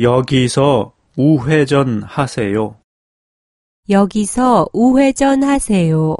여기서 우회전 하세요. 여기서 우회전 하세요.